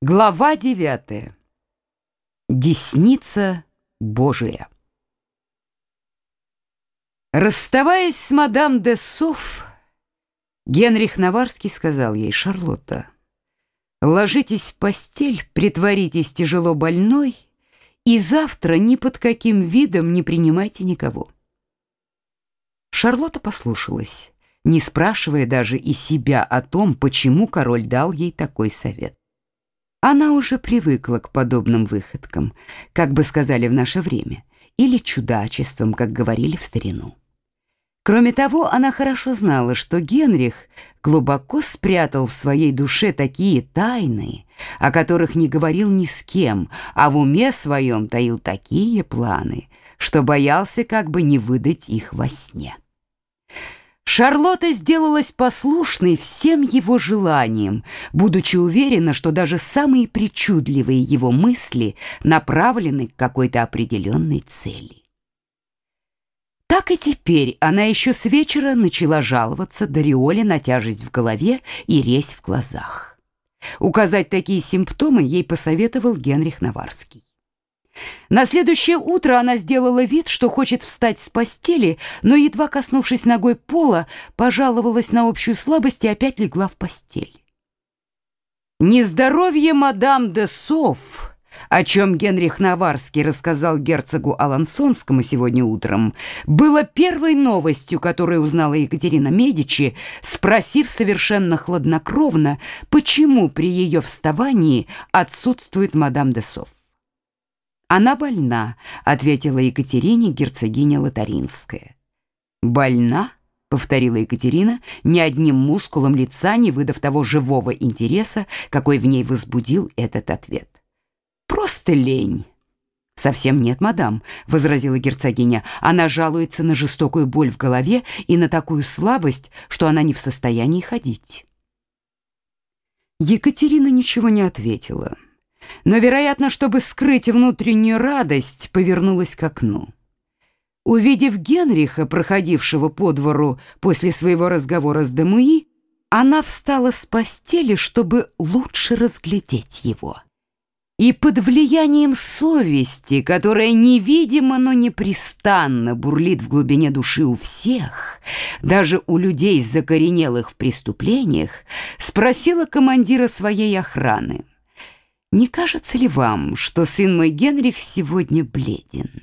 Глава девятая. Десница Божия. Расставаясь с мадам де Соф, Генрих Наварский сказал ей, «Шарлотта, ложитесь в постель, притворитесь тяжело больной, и завтра ни под каким видом не принимайте никого». Шарлотта послушалась, не спрашивая даже и себя о том, почему король дал ей такой совет. Она уже привыкла к подобным выходкам, как бы сказали в наше время, или чудачествам, как говорили в старину. Кроме того, она хорошо знала, что Генрих глубоко спрятал в своей душе такие тайны, о которых не говорил ни с кем, а в уме своем таил такие планы, что боялся как бы не выдать их во сне. Шарлотта сделалась послушной всем его желаниям, будучи уверена, что даже самые причудливые его мысли направлены к какой-то определенной цели. Так и теперь она еще с вечера начала жаловаться Дариоле на тяжесть в голове и резь в глазах. Указать такие симптомы ей посоветовал Генрих Наварский. На следующее утро она сделала вид, что хочет встать с постели, но, едва коснувшись ногой пола, пожаловалась на общую слабость и опять легла в постель. Нездоровье мадам де Соф, о чем Генрих Наварский рассказал герцогу Алансонскому сегодня утром, было первой новостью, которую узнала Екатерина Медичи, спросив совершенно хладнокровно, почему при ее вставании отсутствует мадам де Соф. «Она больна», — ответила Екатерине герцогиня Лотаринская. «Больна?» — повторила Екатерина, ни одним мускулом лица не выдав того живого интереса, какой в ней возбудил этот ответ. «Просто лень». «Совсем нет, мадам», — возразила герцогиня. «Она жалуется на жестокую боль в голове и на такую слабость, что она не в состоянии ходить». Екатерина ничего не ответила но, вероятно, чтобы скрыть внутреннюю радость, повернулась к окну. Увидев Генриха, проходившего по двору после своего разговора с Демуи, она встала с постели, чтобы лучше разглядеть его. И под влиянием совести, которая невидимо, но непрестанно бурлит в глубине души у всех, даже у людей, закоренелых в преступлениях, спросила командира своей охраны — не кажется ли вам, что сын мой Генрих сегодня бледен?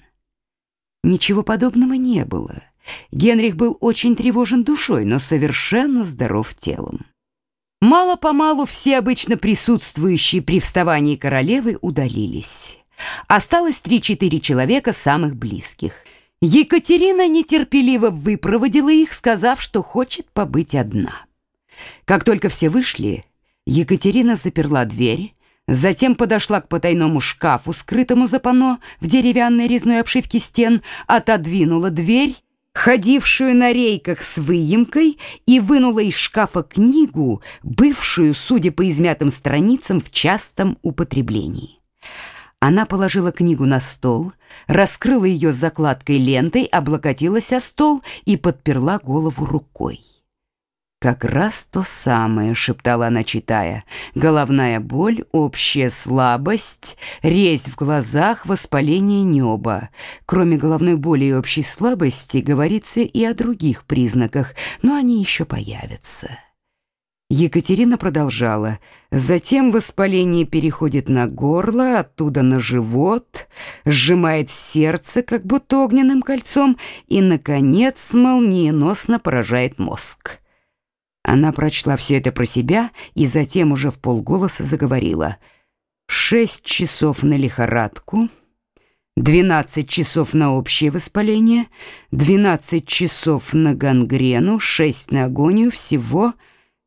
Ничего подобного не было. Генрих был очень тревожен душой, но совершенно здоров телом. Мало-помалу все обычно присутствующие при вставании королевы удалились. Осталось три-четыре человека самых близких. Екатерина нетерпеливо выпроводила их, сказав, что хочет побыть одна. Как только все вышли, Екатерина заперла дверь, Затем подошла к потайному шкафу, скрытому за панно в деревянной резной обшивке стен, отодвинула дверь, ходившую на рейках с выемкой, и вынула из шкафа книгу, бывшую, судя по измятым страницам, в частом употреблении. Она положила книгу на стол, раскрыла ее закладкой лентой, облокотилась о стол и подперла голову рукой. «Как раз то самое», — шептала она, читая. «Головная боль, общая слабость, резь в глазах, воспаление неба. Кроме головной боли и общей слабости, говорится и о других признаках, но они еще появятся». Екатерина продолжала. Затем воспаление переходит на горло, оттуда на живот, сжимает сердце, как будто огненным кольцом, и, наконец, молниеносно поражает мозг. Она прочла все это про себя и затем уже в полголоса заговорила. «Шесть часов на лихорадку, двенадцать часов на общее воспаление, двенадцать часов на гангрену, шесть на агонию, всего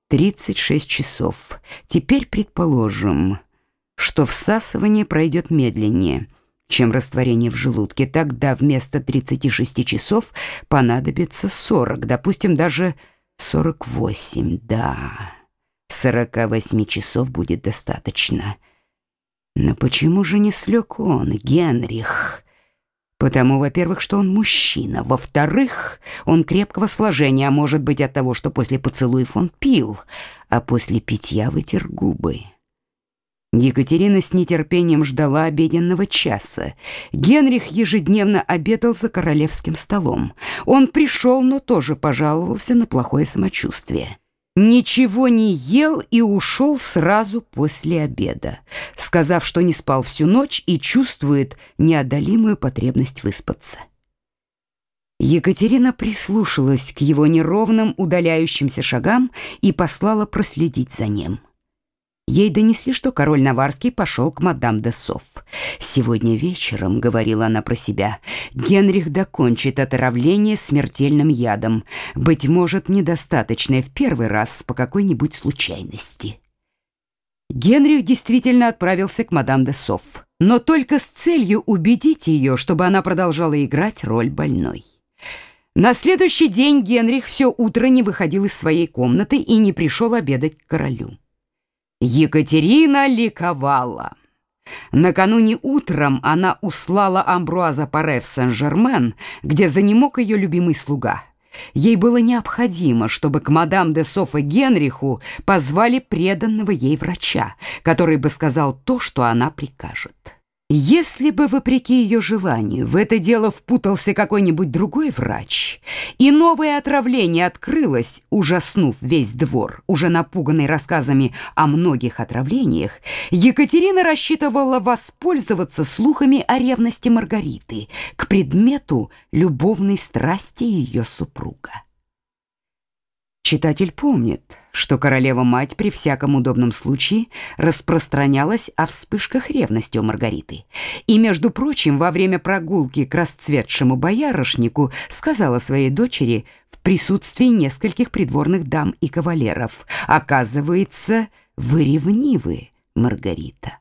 тридцать шесть часов. Теперь предположим, что всасывание пройдет медленнее» чем растворение в желудке. Тогда вместо 36 часов понадобится 40, допустим, даже Сорок восемь, да. Сорока восьми часов будет достаточно. Но почему же не слег он, Генрих? Потому, во-первых, что он мужчина. Во-вторых, он крепкого сложения, а может быть от того, что после поцелуев он пил, а после питья вытер губы. Екатерина с нетерпением ждала обеденного часа. Генрих ежедневно обедал за королевским столом. Он пришел, но тоже пожаловался на плохое самочувствие. Ничего не ел и ушел сразу после обеда, сказав, что не спал всю ночь и чувствует неодолимую потребность выспаться. Екатерина прислушалась к его неровным удаляющимся шагам и послала проследить за ним. Ей донесли, что король Наварский пошел к мадам де Соф. «Сегодня вечером», — говорила она про себя, — «Генрих докончит отравление смертельным ядом, быть может, недостаточное в первый раз по какой-нибудь случайности». Генрих действительно отправился к мадам де Соф, но только с целью убедить ее, чтобы она продолжала играть роль больной. На следующий день Генрих все утро не выходил из своей комнаты и не пришел обедать к королю. Екатерина ликовала. Накануне утром она услала Амбруаза Паре в Сен-Жермен, где занемог ее любимый слуга. Ей было необходимо, чтобы к мадам де Софе Генриху позвали преданного ей врача, который бы сказал то, что она прикажет. Если бы, вопреки ее желанию, в это дело впутался какой-нибудь другой врач, и новое отравление открылось, ужаснув весь двор, уже напуганный рассказами о многих отравлениях, Екатерина рассчитывала воспользоваться слухами о ревности Маргариты к предмету любовной страсти ее супруга. Читатель помнит, что королева-мать при всяком удобном случае распространялась о вспышках ревности у Маргариты. И, между прочим, во время прогулки к расцветшему боярышнику сказала своей дочери в присутствии нескольких придворных дам и кавалеров, «Оказывается, вы ревнивы, Маргарита».